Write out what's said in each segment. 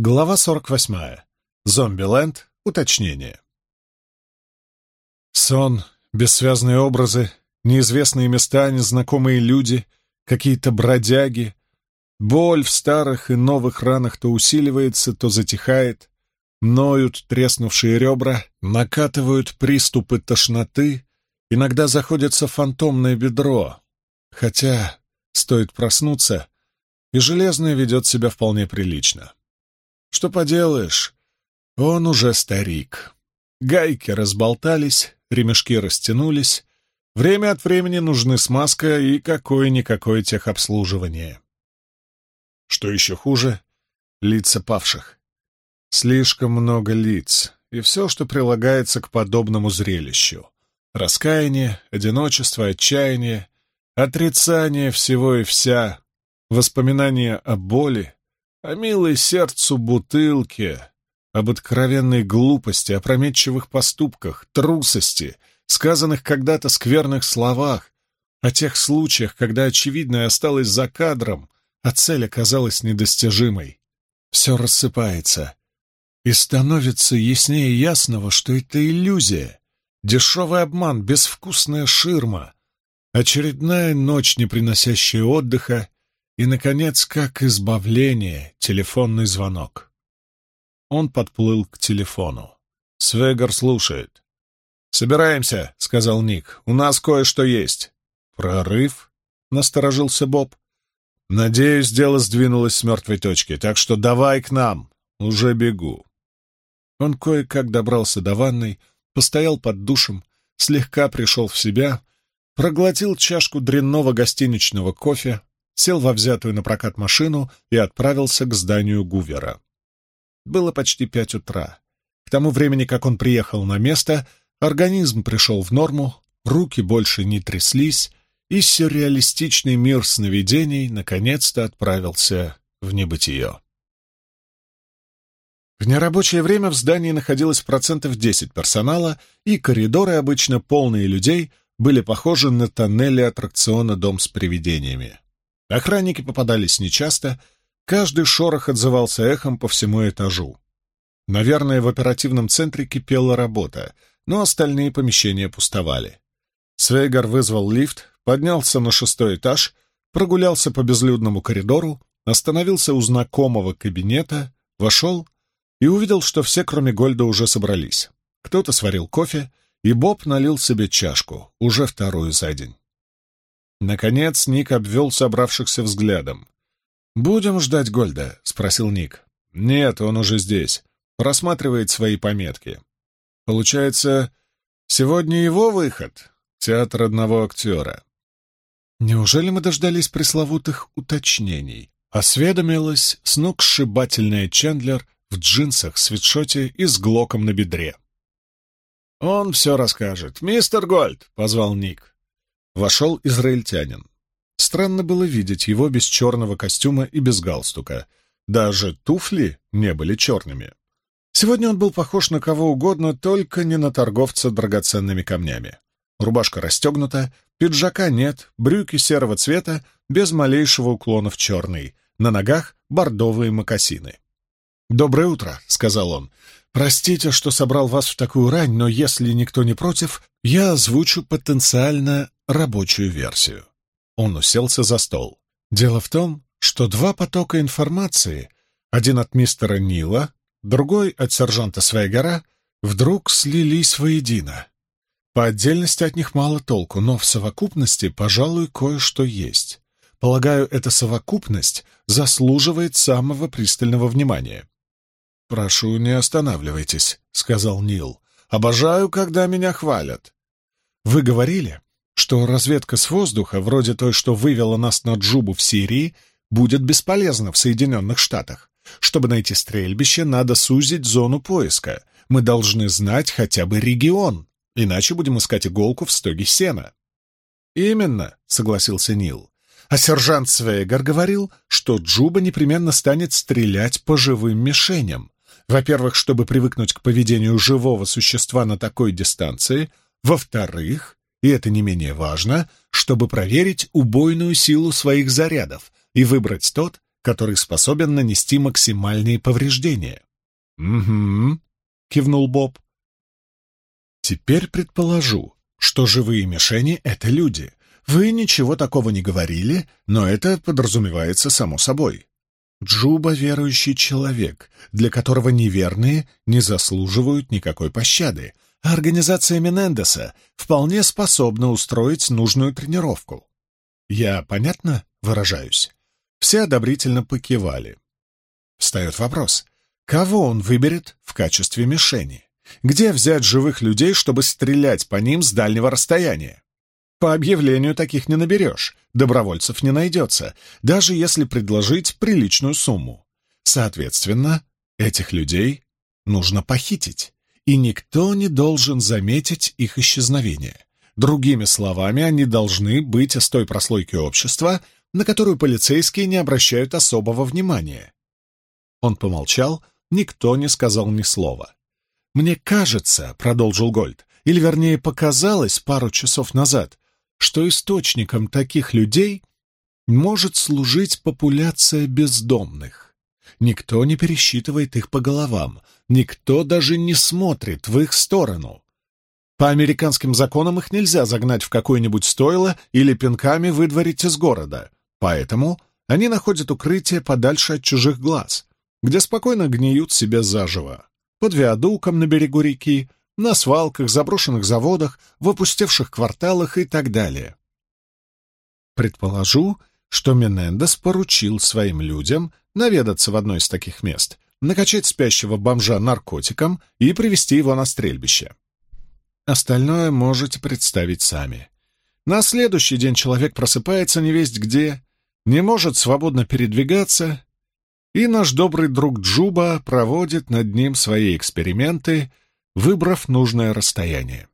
Глава 48. Зомбиленд. Уточнение. Сон, бессвязные образы, неизвестные места, незнакомые люди, какие-то бродяги. Боль в старых и новых ранах то усиливается, то затихает. Ноют треснувшие ребра, накатывают приступы тошноты. Иногда заходится фантомное бедро. Хотя, стоит проснуться, и железное ведет себя вполне прилично. Что поделаешь, он уже старик. Гайки разболтались, ремешки растянулись. Время от времени нужны смазка и какое-никакое техобслуживание. Что еще хуже — лица павших. Слишком много лиц, и все, что прилагается к подобному зрелищу. Раскаяние, одиночество, отчаяние, отрицание всего и вся, воспоминания о боли, о милой сердцу бутылке, об откровенной глупости, опрометчивых поступках, трусости, сказанных когда-то скверных словах, о тех случаях, когда очевидное осталось за кадром, а цель оказалась недостижимой. Все рассыпается, и становится яснее ясного, что это иллюзия, дешевый обман, безвкусная ширма, очередная ночь, не приносящая отдыха, и, наконец, как избавление, телефонный звонок. Он подплыл к телефону. Свегар слушает. «Собираемся», — сказал Ник. «У нас кое-что есть». «Прорыв?» — насторожился Боб. «Надеюсь, дело сдвинулось с мертвой точки, так что давай к нам. Уже бегу». Он кое-как добрался до ванной, постоял под душем, слегка пришел в себя, проглотил чашку дрянного гостиничного кофе, сел во взятую на прокат машину и отправился к зданию Гувера. Было почти пять утра. К тому времени, как он приехал на место, организм пришел в норму, руки больше не тряслись, и сюрреалистичный мир сновидений наконец-то отправился в небытие. В нерабочее время в здании находилось процентов 10 персонала, и коридоры, обычно полные людей, были похожи на тоннели аттракциона «Дом с привидениями». Охранники попадались нечасто, каждый шорох отзывался эхом по всему этажу. Наверное, в оперативном центре кипела работа, но остальные помещения пустовали. Свейгар вызвал лифт, поднялся на шестой этаж, прогулялся по безлюдному коридору, остановился у знакомого кабинета, вошел и увидел, что все, кроме Гольда, уже собрались. Кто-то сварил кофе, и Боб налил себе чашку, уже вторую за день. Наконец Ник обвел собравшихся взглядом. «Будем ждать Гольда?» — спросил Ник. «Нет, он уже здесь. Просматривает свои пометки. Получается, сегодня его выход? Театр одного актера». «Неужели мы дождались пресловутых уточнений?» — осведомилась сногсшибательная Чендлер в джинсах, свитшоте и с глоком на бедре. «Он все расскажет. Мистер Гольд!» — позвал Ник. Вошел израильтянин. Странно было видеть его без черного костюма и без галстука. Даже туфли не были черными. Сегодня он был похож на кого угодно, только не на торговца драгоценными камнями. Рубашка расстегнута, пиджака нет, брюки серого цвета, без малейшего уклона в черный, на ногах бордовые мокасины. «Доброе утро», — сказал он. «Простите, что собрал вас в такую рань, но если никто не против, я озвучу потенциально рабочую версию. Он уселся за стол. Дело в том, что два потока информации, один от мистера Нила, другой от сержанта Свейгера, вдруг слились воедино. По отдельности от них мало толку, но в совокупности, пожалуй, кое-что есть. Полагаю, эта совокупность заслуживает самого пристального внимания. «Прошу, не останавливайтесь», — сказал Нил. «Обожаю, когда меня хвалят». «Вы говорили, что разведка с воздуха, вроде той, что вывела нас на Джубу в Сирии, будет бесполезна в Соединенных Штатах. Чтобы найти стрельбище, надо сузить зону поиска. Мы должны знать хотя бы регион, иначе будем искать иголку в стоге сена. «Именно», — согласился Нил. А сержант Свейгар говорил, что Джуба непременно станет стрелять по живым мишеням. Во-первых, чтобы привыкнуть к поведению живого существа на такой дистанции. Во-вторых, и это не менее важно, чтобы проверить убойную силу своих зарядов и выбрать тот, который способен нанести максимальные повреждения. «Угу», — кивнул Боб. «Теперь предположу, что живые мишени — это люди. Вы ничего такого не говорили, но это подразумевается само собой. Джуба — верующий человек, для которого неверные не заслуживают никакой пощады, а организация Менендеса вполне способна устроить нужную тренировку. Я понятно выражаюсь? Все одобрительно покивали. Встает вопрос, кого он выберет в качестве мишени? Где взять живых людей, чтобы стрелять по ним с дальнего расстояния? По объявлению таких не наберешь, добровольцев не найдется, даже если предложить приличную сумму. Соответственно, этих людей нужно похитить, и никто не должен заметить их исчезновение. Другими словами, они должны быть из той прослойки общества, на которую полицейские не обращают особого внимания. Он помолчал, никто не сказал ни слова. «Мне кажется», — продолжил Гольд, или, вернее, показалось пару часов назад, что источником таких людей может служить популяция бездомных. Никто не пересчитывает их по головам, никто даже не смотрит в их сторону. По американским законам их нельзя загнать в какое-нибудь стойло или пинками выдворить из города, поэтому они находят укрытие подальше от чужих глаз, где спокойно гниют себе заживо, под виадуком на берегу реки, на свалках, заброшенных заводах, в опустевших кварталах и так далее. Предположу, что Менендес поручил своим людям наведаться в одно из таких мест, накачать спящего бомжа наркотиком и привести его на стрельбище. Остальное можете представить сами. На следующий день человек просыпается невесть где, не может свободно передвигаться, и наш добрый друг Джуба проводит над ним свои эксперименты — выбрав нужное расстояние.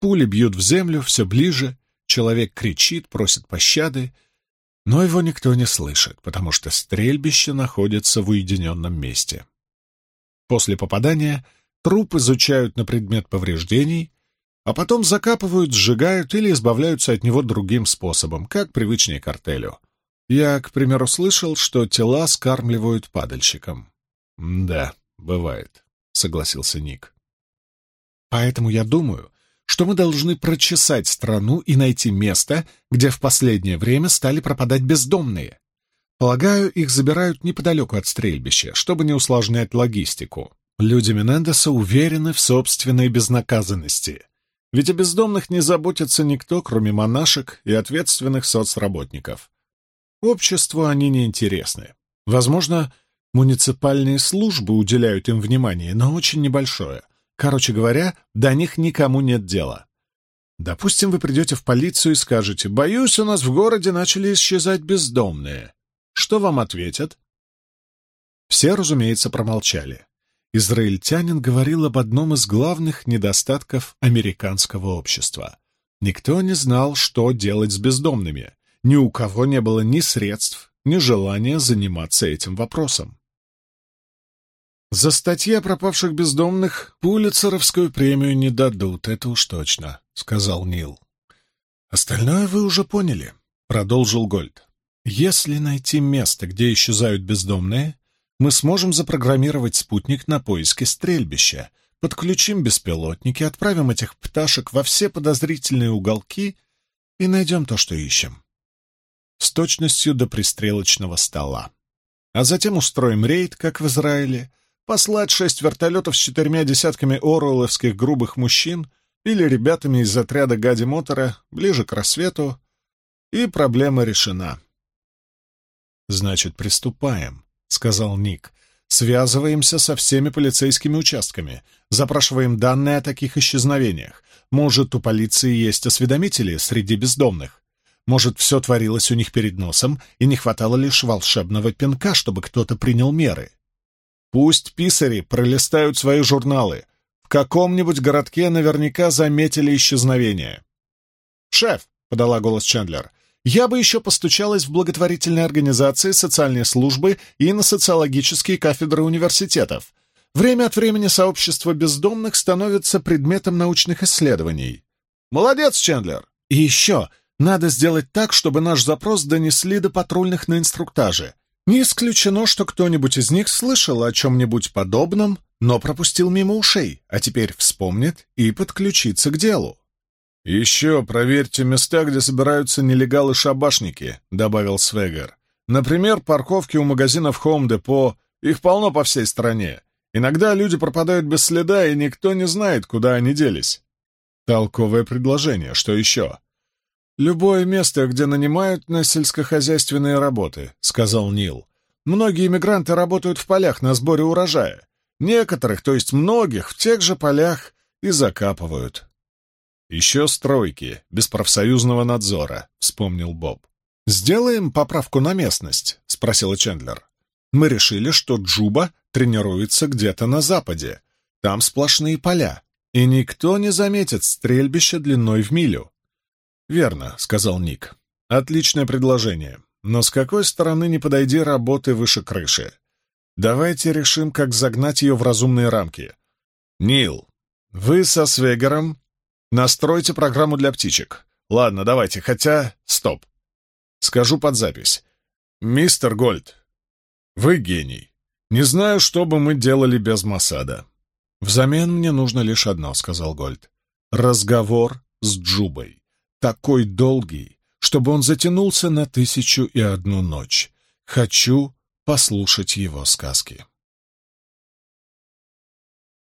Пули бьют в землю все ближе, человек кричит, просит пощады, но его никто не слышит, потому что стрельбище находится в уединенном месте. После попадания труп изучают на предмет повреждений, а потом закапывают, сжигают или избавляются от него другим способом, как привычнее картелю. Я, к примеру, слышал, что тела скармливают падальщикам. «Да, бывает», — согласился Ник. Поэтому я думаю, что мы должны прочесать страну и найти место, где в последнее время стали пропадать бездомные. Полагаю, их забирают неподалеку от стрельбища, чтобы не усложнять логистику. Люди Менендеса уверены в собственной безнаказанности. Ведь о бездомных не заботится никто, кроме монашек и ответственных соцработников. Обществу они не интересны. Возможно, муниципальные службы уделяют им внимание, но очень небольшое. Короче говоря, до них никому нет дела. Допустим, вы придете в полицию и скажете, «Боюсь, у нас в городе начали исчезать бездомные». Что вам ответят? Все, разумеется, промолчали. Израильтянин говорил об одном из главных недостатков американского общества. Никто не знал, что делать с бездомными. Ни у кого не было ни средств, ни желания заниматься этим вопросом. За статьи о пропавших бездомных Пулицеровскую премию не дадут, это уж точно, — сказал Нил. Остальное вы уже поняли, — продолжил Гольд. Если найти место, где исчезают бездомные, мы сможем запрограммировать спутник на поиски стрельбища, подключим беспилотники, отправим этих пташек во все подозрительные уголки и найдем то, что ищем. С точностью до пристрелочного стола. А затем устроим рейд, как в Израиле, послать шесть вертолетов с четырьмя десятками оруэлловских грубых мужчин или ребятами из отряда Гади Мотора ближе к рассвету, и проблема решена. «Значит, приступаем», — сказал Ник. «Связываемся со всеми полицейскими участками, запрашиваем данные о таких исчезновениях. Может, у полиции есть осведомители среди бездомных. Может, все творилось у них перед носом, и не хватало лишь волшебного пинка, чтобы кто-то принял меры. Пусть писари пролистают свои журналы. В каком-нибудь городке наверняка заметили исчезновение. «Шеф», — подала голос Чендлер, — «я бы еще постучалась в благотворительные организации, социальные службы и на социологические кафедры университетов. Время от времени сообщество бездомных становится предметом научных исследований». «Молодец, Чендлер!» «И еще надо сделать так, чтобы наш запрос донесли до патрульных на инструктаже. Не исключено, что кто-нибудь из них слышал о чем-нибудь подобном, но пропустил мимо ушей, а теперь вспомнит и подключится к делу. «Еще проверьте места, где собираются нелегалы-шабашники», — добавил Свегер. «Например, парковки у магазинов Home Depot. Их полно по всей стране. Иногда люди пропадают без следа, и никто не знает, куда они делись». «Толковое предложение. Что еще?» «Любое место, где нанимают на сельскохозяйственные работы», — сказал Нил. «Многие иммигранты работают в полях на сборе урожая. Некоторых, то есть многих, в тех же полях и закапывают». «Еще стройки, без профсоюзного надзора», — вспомнил Боб. «Сделаем поправку на местность?» — спросила Чендлер. «Мы решили, что Джуба тренируется где-то на западе. Там сплошные поля, и никто не заметит стрельбище длиной в милю. «Верно», — сказал Ник. «Отличное предложение. Но с какой стороны не подойди работы выше крыши? Давайте решим, как загнать ее в разумные рамки. Нил, вы со Свегером настройте программу для птичек. Ладно, давайте, хотя... Стоп. Скажу под запись. Мистер Гольд, вы гений. Не знаю, что бы мы делали без Масада. Взамен мне нужно лишь одно, — сказал Гольд. Разговор с Джубой такой долгий, чтобы он затянулся на тысячу и одну ночь. Хочу послушать его сказки.